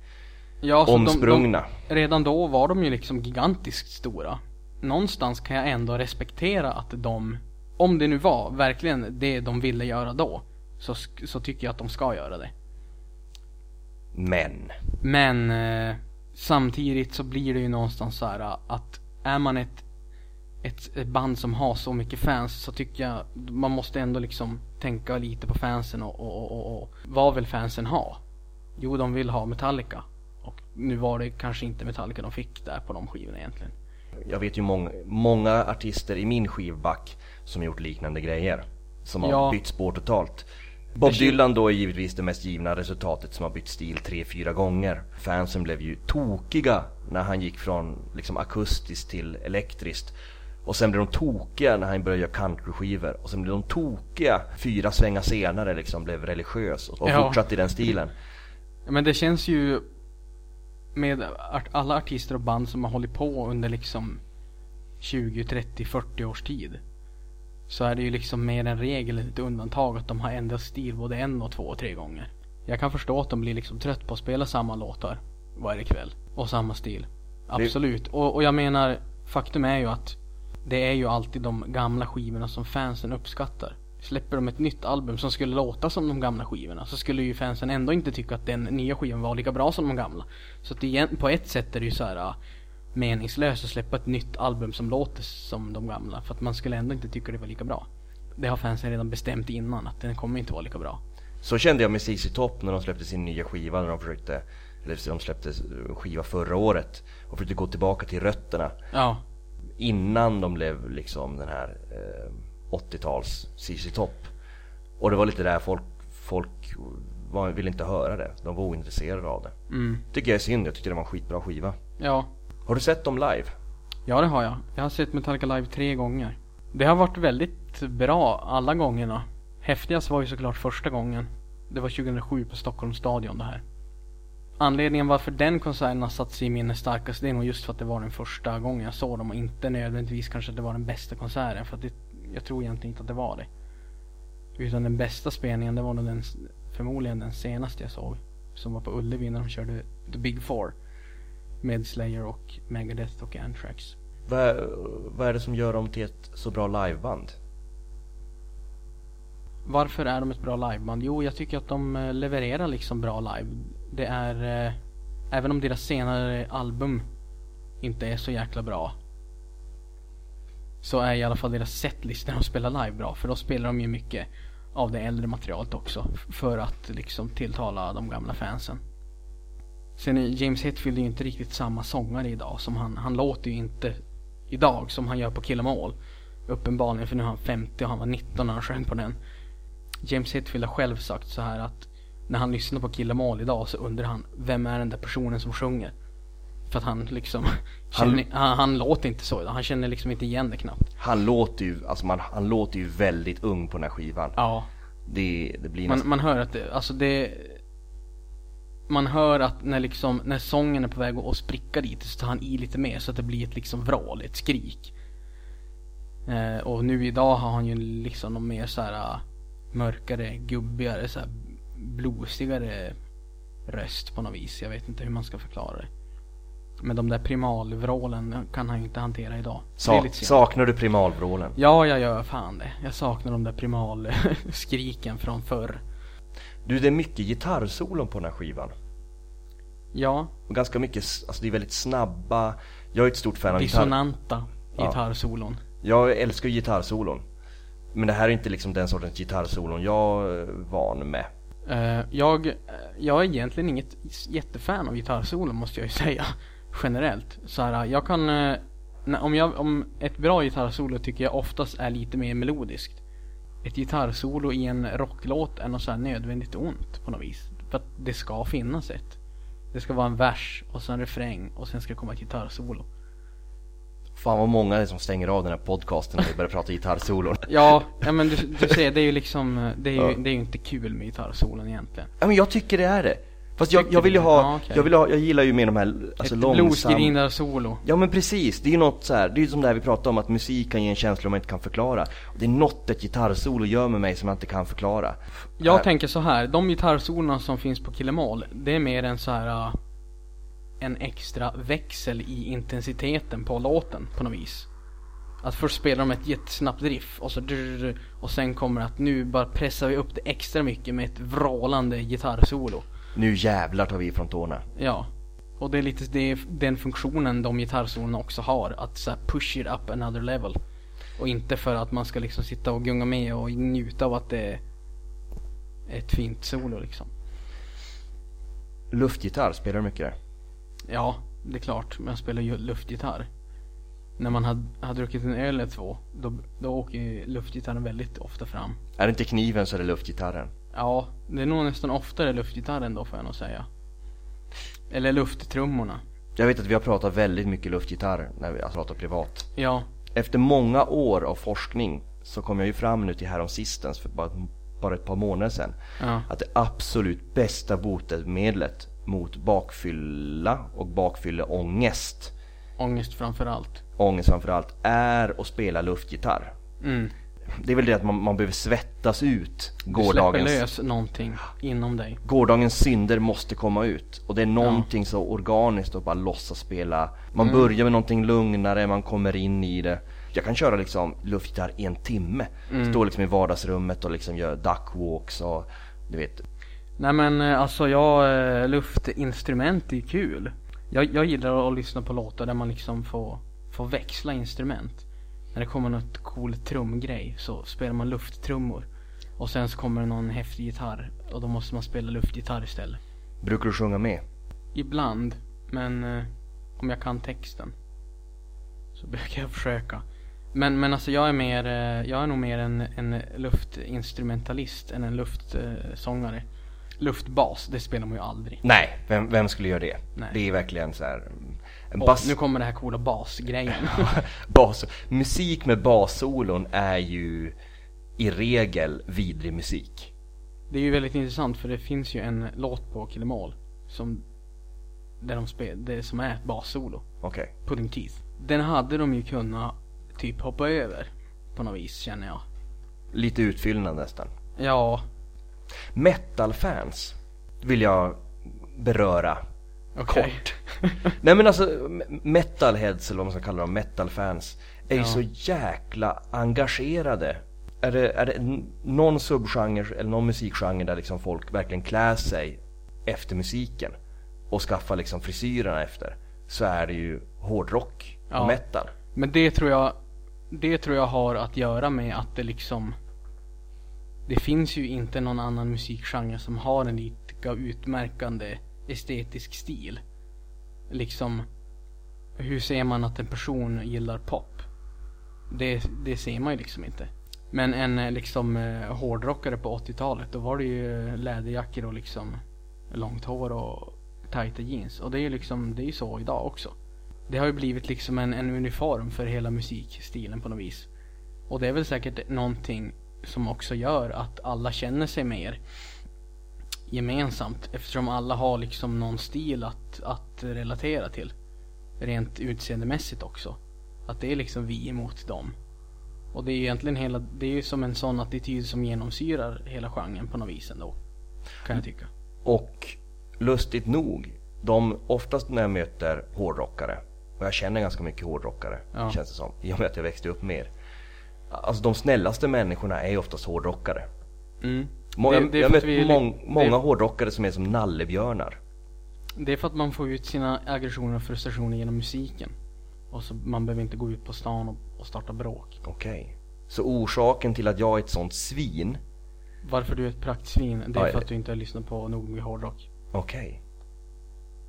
Ja, så de- omsprungna. De, redan då var de ju liksom gigantiskt stora. Någonstans kan jag ändå respektera att de, om det nu var verkligen det de ville göra då, så, så tycker jag att de ska göra det. Men, Men eh, samtidigt så blir det ju någonstans så här att är man ett, ett, band som har så mycket fans så tycker jag man måste ändå liksom tänka lite på fansen och, och, och, och, vad vill fansen ha? Jo, de vill ha Metallica. Och nu var det kanske inte Metallica de fick där på de skivorna egentligen. jag vet ju många, många artister i min skivback som gjort liknande grejer. Som har Ja. bytt spår totalt. Bob Dylan då är givetvis det mest givna resultatet som har bytt stil tre, fyra gånger. Fansen blev ju tokiga när han gick från liksom akustiskt till elektriskt. Och sen blev de tokiga när han började göra countryskivor. Och sen blev de tokiga fyra svängar senare liksom, blev religiös och, och Ja. fortsatte i den stilen. Men det känns ju med art- alla artister och band som har hållit på under liksom 20, 30, 40 års tid. Så är det ju liksom mer en regel än ett undantag att de har ändrat stil både en och två och tre gånger. Jag kan förstå att de blir liksom trött på att spela samma låtar varje kväll. Och samma stil. Absolut. Och, och jag menar, faktum är ju att det är ju alltid de gamla skivorna som fansen uppskattar. Släpper de ett nytt album som skulle låta som de gamla skivorna så skulle ju fansen ändå inte tycka att den nya skivan var lika bra som de gamla. Så att igen, på ett sätt är det ju så här ah, meningslöst att släppa ett nytt album som låter som de gamla. För att man skulle ändå inte tycka det var lika bra. Det har fansen redan bestämt innan att den kommer inte vara lika bra. Så kände jag med ZZ Top när de släppte sin nya skiva, när de försökte, eller de släppte skiva förra året och försökte gå tillbaka till rötterna. Ja, innan de blev liksom den här eh, 80-tals ZZ Top. Och det var lite där folk, folk var, ville inte höra det. De var ointresserade av det. mm, Tycker jag är synd, jag tyckte det var en skitbra skiva. ja. Har du sett dem live? Ja det har jag. Jag har sett Metallica live tre gånger. Det har varit väldigt bra alla gångerna. Häftigast var ju såklart första gången. Det var 2007 på Stockholms stadion det här. Anledningen varför den konserten har satt sig i minne starkast det är nog just för att det var den första gången jag såg dem och inte nödvändigtvis kanske att det var den bästa konserten för att det, jag tror egentligen inte att det var det. Utan den bästa spelningen det var nog den, förmodligen den senaste jag såg. Som var på Ullevi när de körde The Big Four. Med Slayer och Megadeth och Anthrax. Vad, är- vad är det som gör dem till ett så bra liveband? Varför är de ett bra liveband? Jo, jag tycker att de eh, levererar liksom bra live. Det är, eh, även om deras senare album inte är så jäkla bra. Så är i alla fall deras setlist när de spelar live bra. För då spelar de ju mycket av det äldre materialet också. För att liksom tilltala de gamla fansen. Sen är James Hetfield är ju inte riktigt samma sångare idag som han. Han låter ju inte idag som han gör på Kill 'Em All. Uppenbarligen för nu är han 50 och han var 19 när han sjöng på den. James Hetfield har själv sagt så här att när han lyssnar på Kill 'Em All idag så undrar han vem är den där personen som sjunger? För att han liksom Han- känner, han, han låter inte så. Han känner liksom inte igen det knappt. Han låter ju, alltså man, han låter ju väldigt ung på den här skivan. Ja, Det, det blir man, nästan... man hör att det, alltså det man hör att när liksom, när sången är på väg att spricka dit så tar han i lite mer så att det blir ett liksom vrål, ett skrik. Eh, och nu idag har han ju liksom någon mer så här äh, mörkare, gubbigare, så här bluesigare röst på något vis. Jag vet inte hur man ska förklara det. Men de där primalvrålen kan han ju inte hantera idag. Sa, saknar du primalvrålen? Ja, jag gör fan det. Jag saknar de där primalskriken från förr. Du, det är mycket gitarrsolon på den här skivan. Ja, Och ganska mycket, alltså det är väldigt snabba, jag är ett stort fan av gitarr. dissonanta Ja. gitarrsolon. Jag älskar gitarrsolon. Men det här är inte liksom den sortens gitarrsolon jag är van med. Eh, jag, jag är egentligen inget jättefan av gitarrsolo, måste jag ju säga. Generellt. Så här, jag kan... Eh, om, jag, om ett bra gitarrsolo tycker jag oftast är lite mer melodiskt. Ett gitarrsolo i en rocklåt är något så här nödvändigt ont på något vis. För att det ska finnas ett. Det ska vara en vers och sen refräng och sen ska det komma ett gitarrsolo. Fan vad många det är som stänger av den här podcasten när vi börjar prata gitarrsolon. Ja, ja men du, du ser, det är ju liksom, det är ju, Ja. det är ju inte kul med gitarrsolon egentligen. Ja men jag tycker det är det. Fast jag, jag vill ju ha, Ja, okej. jag vill ha, jag gillar ju mer de här alltså ett långsamma bluesgrindarsolo. Ja men precis, det är ju något så här, det är ju som det här vi pratade om att musik kan ge en känsla man inte kan förklara. Det är något ett gitarrsolo gör med mig som jag inte kan förklara. Jag Äh, tänker så här, de gitarrsolorna som finns på Kill 'Em All, det är mer en så här en extra växel i intensiteten på låten på något vis. Att först spelar de ett jättesnabbt riff och så och sen kommer att nu bara pressar vi upp det extra mycket med ett vrålande gitarrsolo. Nu jävlar tar vi från tårna. Ja. Och det är lite det är den funktionen de gitarrsolorna också har, att så push it up another level. Och inte för att man ska liksom sitta och gunga med och njuta av att det är ett fint solo liksom. Luftgitarr, spelar du mycket där? Ja, det är klart. Men jag spelar ju luftgitarr. När man har, har druckit en öl eller två, då, då åker ju luftgitarren väldigt ofta fram. Är det inte kniven så är det luftgitarren. Ja, det är nog nästan oftare luftgitarren då får jag nog säga. Eller lufttrummorna. Jag vet att vi har pratat väldigt mycket luftgitarr när vi har pratat privat. Ja, Efter många år av forskning så kom jag ju fram nu till häromsistens för bara, bara ett par månader sedan. ja, Att det absolut bästa botemedlet mot bakfylla och bakfylleångest, ångest framför allt. ångest framförallt, är att spela luftgitarr. Mm. Det är väl det att man, man behöver svettas ut Du gårdagens, släpper lös någonting inom dig. gårdagens synder måste komma ut. Och det är någonting så organiskt att bara låtsas spela. Man Mm. börjar med någonting lugnare, man kommer in i det. Jag kan köra liksom luftgitarr i en timme. Mm. Stå liksom i vardagsrummet och liksom göra duckwalks och du vet. Nej men eh, alltså jag, eh, luftinstrument är ju kul. Jag, jag gillar att lyssna på låtar där man liksom får, får växla instrument. När det kommer något cool trumgrej så spelar man lufttrummor. Och sen så kommer det någon häftig gitarr och då måste man spela luftgitarr istället. Brukar du sjunga med? Ibland, men eh, om jag kan texten så brukar jag försöka. Men, men alltså jag är mer, eh, jag är nog mer en, en luftinstrumentalist än en luftsångare. Luftbas, det spelar man ju aldrig. Nej, vem, vem skulle göra det? Nej. Det är verkligen så här en Och bas, nu kommer det här coola basgrejen. bas, musik med bassolon är ju i regel vidrig musik. det är ju väldigt intressant för det finns ju en låt på Killemall som där de spelar, det som är ett bassolo. Okej. Pudding Teeth. Den hade de ju kunnat typ hoppa över på något vis känner jag. Lite utfyllnad nästan. Ja, Metal-fans vill jag beröra okej. kort. Nej men alltså me- metalheads eller vad man ska kalla dem, metal-fans är ju Ja. så jäkla engagerade. Är det, är det någon subgenre eller någon musikgenre där liksom folk verkligen klär sig efter musiken och skaffar liksom frisyrerna efter så är det ju hårdrock och Ja. metal. Men det tror jag Det tror jag har att göra med att det liksom det finns ju inte någon annan musikgenre som har en lika utmärkande estetisk stil. Liksom Hur ser man att en person gillar pop? Det, det ser man ju liksom inte. Men en eh, liksom eh, hårdrockare på 80-talet då var det ju eh, läderjackor och liksom långt hår och tajta jeans. Och det är ju liksom, det är ju så idag också. Det har ju blivit liksom en, en uniform för hela musikstilen på något vis. Och det är väl säkert någonting som också gör att alla känner sig mer gemensamt eftersom alla har liksom någon stil att, att relatera till. Rent utseendemässigt också. Att det är liksom vi emot dem. Och det är ju egentligen hela, det är ju som en sån attityd som genomsyrar hela genren på något vis ändå. Kan jag tycka. Och lustigt nog, de oftast när jag möter hårdrockare, och jag känner ganska mycket hårdrockare, Ja. känns det som, i och med att jag växte upp mer. Alltså de snällaste människorna är ju oftast hårdrockare. Mm. Många, Det- det jag mött är mång, många det- hårdrockare som är som nallebjörnar. Det är för att man får ut sina aggressioner och frustrationer genom musiken. Och så man behöver inte gå ut på stan och, och starta bråk. Okej. Så orsaken till att jag är ett sånt svin, Varför du är ett praktsvin, det är Ja, för att du inte har lyssnat på nog med hårdrock. okej.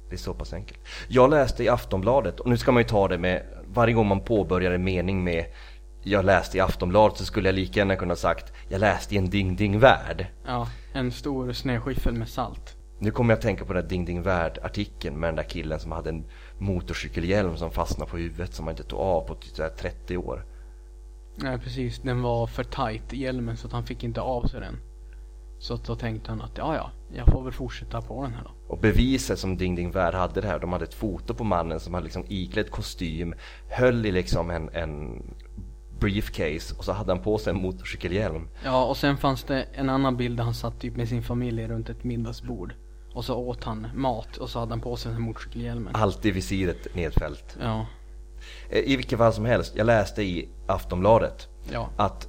Det är så pass enkelt. Jag läste i Aftonbladet, och nu ska man ju ta det med, varje gång man påbörjar en mening med jag läste i Aftonbladet så skulle jag lika gärna kunna sagt jag läste i en Ding Ding Värld. Ja, en stor snöskyffel med salt. Nu kommer jag att tänka på den där Ding Ding Värld artikeln med den där killen som hade en motorcykelhjälm som fastnade på huvudet som han inte tog av på typ så här 30 år. Nej precis, den var för tight i hjälmen så att han fick inte av sig den. Så att då tänkte han att ja ja, jag får väl fortsätta på den här då. Och beviset som Ding Ding Värld hade det här, de hade ett foto på mannen som hade liksom iklädd kostym, höll i liksom en, en briefcase och så hade han på sig en motorcykelhjälm. Ja och sen fanns det en annan bild där han satt typ med sin familj runt ett middagsbord. Och så åt han mat och så hade han på sig den här motorcykelhjälmen. Alltid visiret nedfällt. Ja, Eh, I vilket fall som helst, jag läste i Aftonbladet ja. att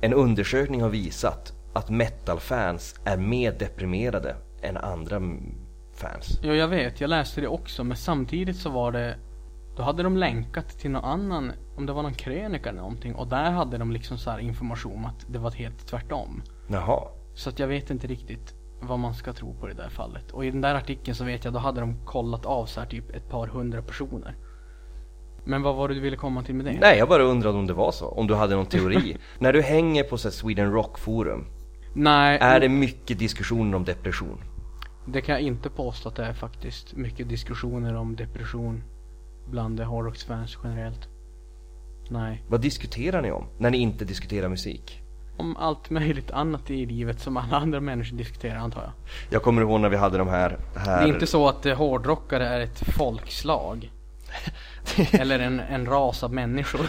en undersökning har visat att metalfans är mer deprimerade än andra fans. Ja, jag vet. Jag läste det också. Men samtidigt så var det... Då hade de länkat till någon annan, om det var någon krönika eller någonting. Och där hade de liksom så här information om att det var helt tvärtom. Jaha. Så att jag vet inte riktigt vad man ska tro på i det där fallet. Och i den där artikeln så vet jag, då hade de kollat av så här typ ett par hundra personer. Men vad var det du ville komma till med det? Nej, jag bara undrade om det var så. Om du hade någon teori. När du hänger på så Sweden Rock Forum Nej, Är det mycket diskussioner om depression? det kan jag inte påstå att det är faktiskt. Mycket diskussioner om depression bland hårdrocksfans generellt. Nej. Vad diskuterar ni om när ni inte diskuterar musik? Om allt möjligt annat i livet som alla andra människor diskuterar antar jag. Jag kommer ihåg när vi hade de här... här... Det är inte så att eh, hårdrockare är ett folkslag. Eller en, en ras av människor.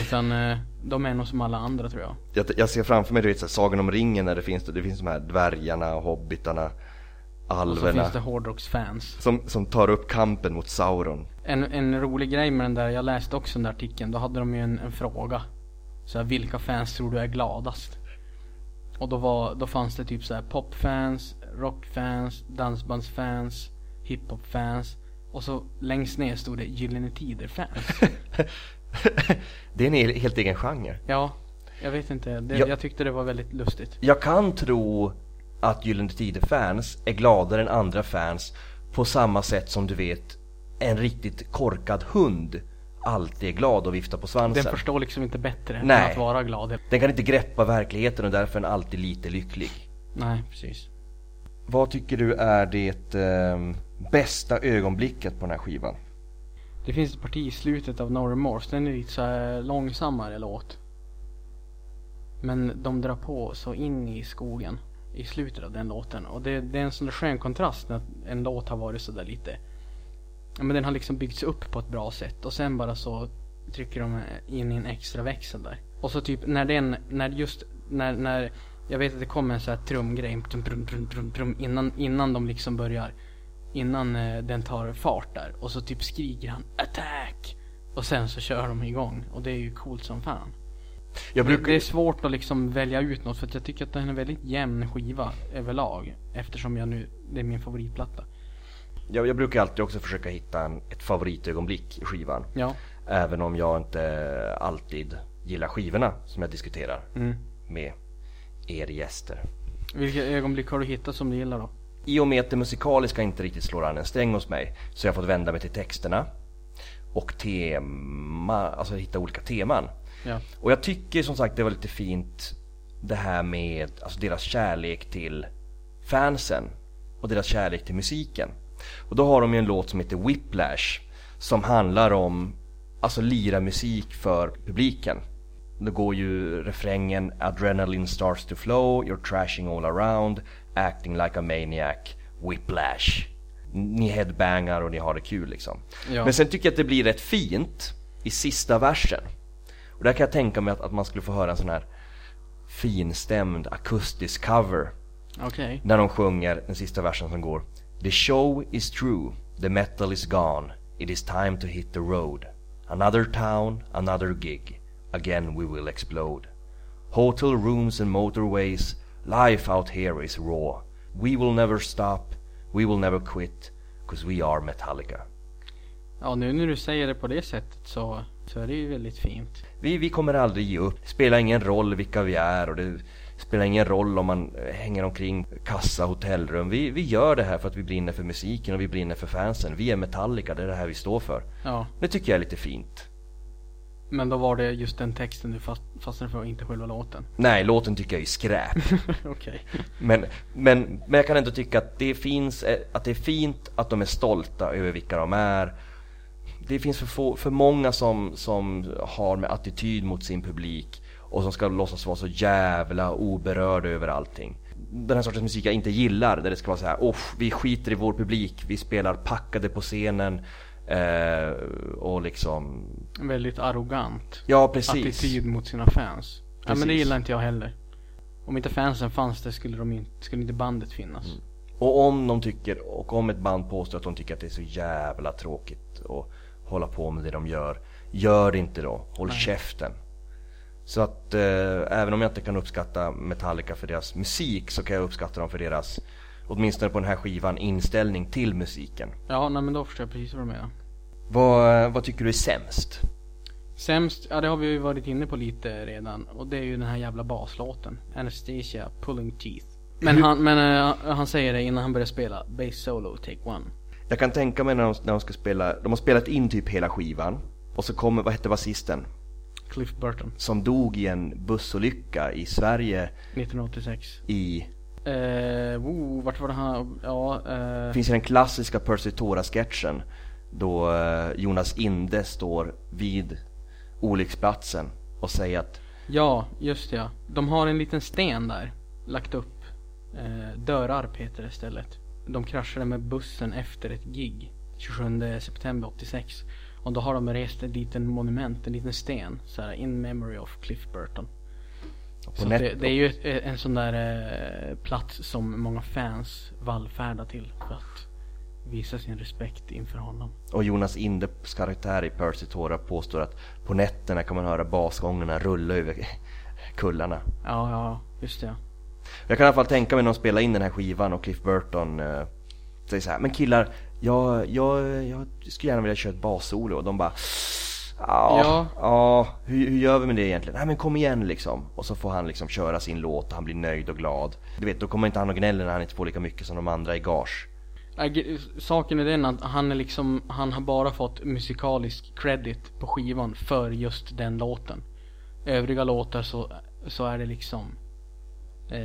Utan eh, de är nog som alla andra tror jag. jag, jag ser framför mig du vet, så här, Sagan om ringen när det finns, det finns de här dvärgarna, hobbitarna, Och så alverna. finns det hårdrocksfans. Som, som tar upp kampen mot Sauron. En, en rolig grej med den där, jag läste också den där artikeln, då hade de ju en, en fråga. Så här, vilka fans tror du är gladast? Och då, var, då fanns det typ så här popfans, rockfans, dansbandsfans, hiphopfans. Och så längst ner stod det Gyllene Tider-fans. det är en hel- helt egen genre. ja, jag vet inte. Det, Ja. Jag tyckte det var väldigt lustigt. Jag kan tro att Gyllene Tider-fans är gladare än andra fans på samma sätt som du vet en riktigt korkad hund alltid är glad och viftar på svansen. Den förstår liksom inte bättre Nej. än att vara glad. Den kan inte greppa verkligheten och därför är den alltid lite lycklig. Nej, precis. Vad tycker du är det eh, bästa ögonblicket på den här skivan? Det finns ett parti i slutet av No Remorse, den är lite så långsammare låt. Men de drar på så in i skogen i slutet av den låten. Och det, det är en sån där skön kontrast när en låt har varit sådär lite Ja men den har liksom byggts upp på ett bra sätt och sen bara så trycker de in i en extra växel där. Och så typ när den, när just, när, när jag vet att det kommer en sån här trumgrej trum, trum, trum, trum, trum, innan, innan de liksom börjar Innan eh, den tar fart där och så typ skriker han attack Och sen så kör de igång och det är ju coolt som fan brukar, det är svårt att liksom välja ut något för att jag tycker att den är en väldigt jämn skiva överlag Eftersom jag nu, det är min favoritplatta jag, jag brukar alltid också försöka hitta en, ett favoritögonblick i skivan. Ja, Även om jag inte alltid gillar skivorna som jag diskuterar mm. med er gäster. Vilka ögonblick har du hittat som du gillar då? I och med att det musikaliska inte riktigt slår an en sträng hos mig så har jag fått vända mig till texterna och tema, alltså hitta olika teman. Ja, Och jag tycker som sagt det var lite fint det här med alltså deras kärlek till fansen och deras kärlek till musiken. Och då har de ju en låt som heter Whiplash som handlar om alltså lira musik för publiken. Då går ju refrängen Adrenaline starts to flow, you're trashing all around, acting like a maniac, whiplash. Ni headbangar och ni har det kul liksom. Ja. Men sen tycker jag att det blir rätt fint i sista versen. Och där kan jag tänka mig att, att man skulle få höra en sån här finstämd akustisk cover. okej. När de sjunger den sista versen som går The show is true, the metal is gone, it is time to hit the road. Another town, another gig, again we will explode. Hotel rooms and motorways, life out here is raw. We will never stop, we will never quit, cause we are Metallica. Ja, nu när du säger det på det sättet så, så är det ju väldigt fint. Vi, vi kommer aldrig ge upp. Det spelar ingen roll vilka vi är och det spelar ingen roll om man eh, hänger omkring kassa, hotellrum. Vi, vi gör det här för att vi brinner för musiken och vi brinner för fansen. Vi är Metallica, det är det här vi står för. Ja, Det tycker jag är lite fint. men då var det just den texten du fast, fastnade för och inte själva låten. Nej, låten tycker jag är skräp. okej. Men, men, men jag kan ändå tycka att det finns, eh, att det är fint att de är stolta över vilka de är. Det finns för, få, för många som, som har med attityd mot sin publik och som ska låtsas vara så jävla oberörda över allting. Den här sortens musik jag inte gillar, där det ska vara så här, oh, vi skiter i vår publik, vi spelar packade på scenen eh, och liksom, Väldigt arrogant. ja precis. Attityd mot sina fans. Ja men det Precis. gillar inte jag heller. Om inte fansen fanns det skulle, de inte, skulle inte bandet finnas. Mm. Och om de tycker, och om ett band påstår att de tycker att det är så jävla tråkigt att hålla på med det de gör, gör det inte då. Håll Nej. käften. Så att eh, även om jag inte kan uppskatta Metallica för deras musik så kan jag uppskatta dem för deras, åtminstone på den här skivan, inställning till musiken. Ja, nej men då förstår jag precis vad du menar. Vad, vad tycker du är sämst? Sämst, ja det har vi ju varit inne på lite redan. Och det är ju den här jävla baslåten. Anastasia, Pulling Teeth. Men, han, men eh, han säger det innan han börjar spela. Bass solo, take one. Jag kan tänka mig när de, när de ska spela, de har spelat in typ hela skivan och så kommer, vad hette basisten? Cliff Burton. Som dog i en bussolycka i Sverige 1986. i... Eh, oh, vart var det han? Ja, eh, finns ju den klassiska Percy Tora-sketchen. Då eh, Jonas Inde står vid olycksplatsen och säger att ja, just det, ja. De har en liten sten där, lagt upp. Eh, Dörarp heter det istället. De kraschade med bussen efter ett gig 27 september 86. Och då har de rest en liten monument, en liten sten, så här, in memory of Cliff Burton. Så det, det är ju ett, en sån där eh, plats som många fans vallfärdar till för att visa sin respekt inför honom. Och Jonas Indes karaktär i Percy Tora påstår att på nätterna kan man höra basgångarna rulla över kullarna. Ja, ja, just det. Jag kan i alla fall tänka mig när de spelar in den här skivan och Cliff Burton eh, säger så här, men killar, jag, jag, jag skulle gärna vilja köra ett bassolo och de bara Ja, Ja. ja, hur, hur gör vi med det egentligen? Nej men kom igen liksom. Och så får han liksom köra sin låt och han blir nöjd och glad. Du vet, då kommer inte han och gnäller när han inte får lika mycket som de andra i gage. Ge- Saken är den att han är liksom, han har bara fått musikalisk credit på skivan för just den låten. Övriga låtar så, så är det liksom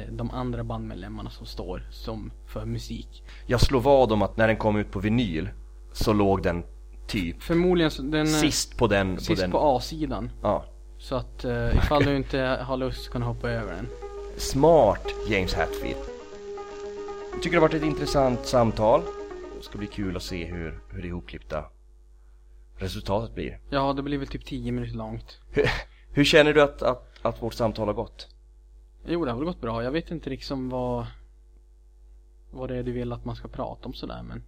de andra bandmedlemmarna som står som för musik. Jag slår vad om att när den kom ut på vinyl så låg den typ Förmodligen den är sist på den. På sist den. på A-sidan. Ja. Så att eh, ifall du inte har lust kan du hoppa över den. Smart James Hetfield. Jag tycker det har varit ett intressant samtal. Det ska bli kul att se hur, hur det ihopklippta resultatet blir. Ja, det blir väl typ 10 minuter långt. Hur, hur känner du att, att, att vårt samtal har gått? Jo, det har väl gått bra. Jag vet inte liksom vad vad det är du vill att man ska prata om sådär men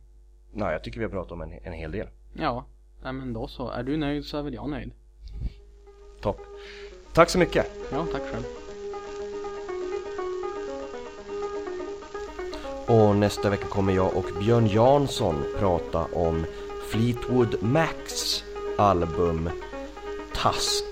Nej, jag tycker vi har pratat om en, en hel del. ja, nej men då så. Är du nöjd så är väl jag nöjd. Topp. Tack så mycket. Ja, tack själv. Och nästa vecka kommer jag och Björn Jansson prata om Fleetwood Macs album Task.